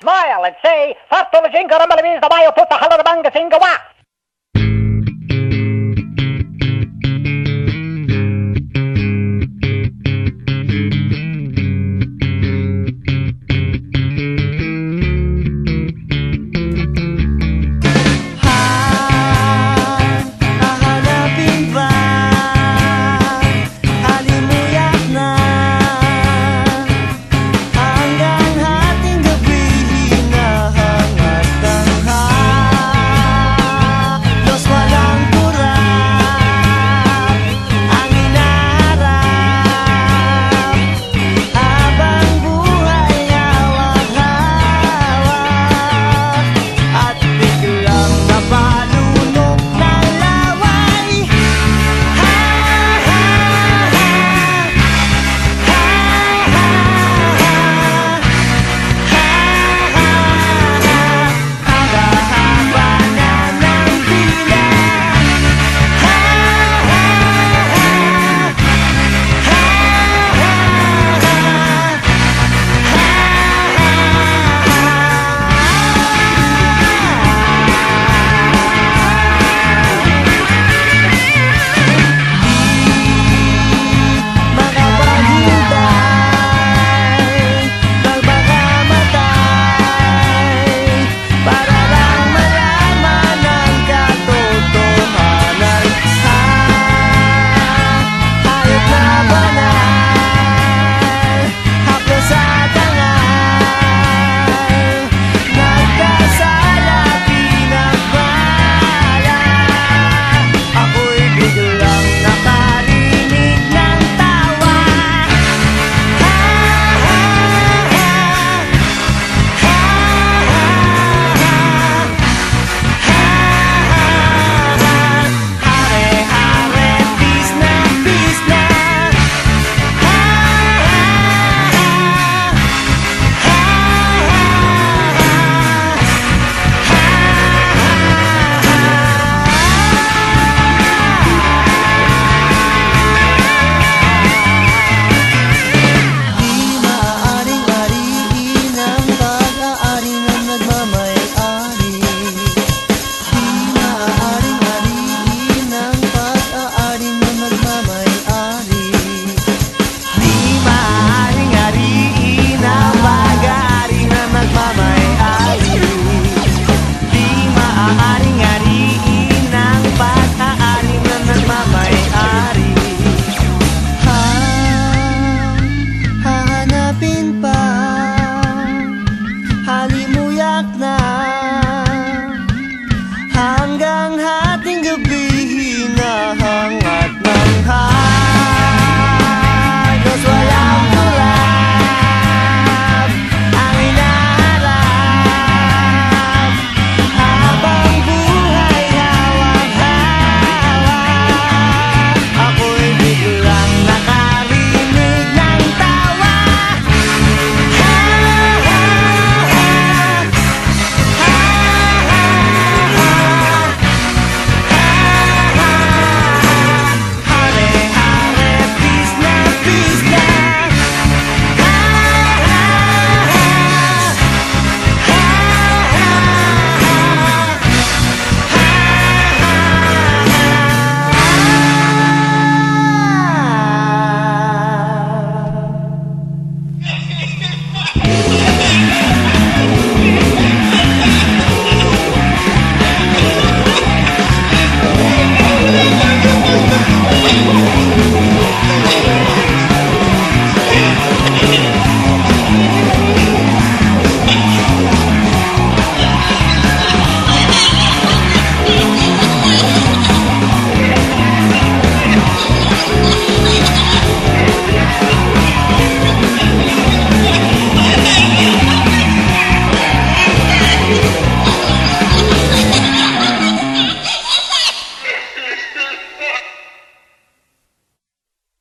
Smile and say, Fatto la cinque ramalavis da baio tutta halra banga singa wah."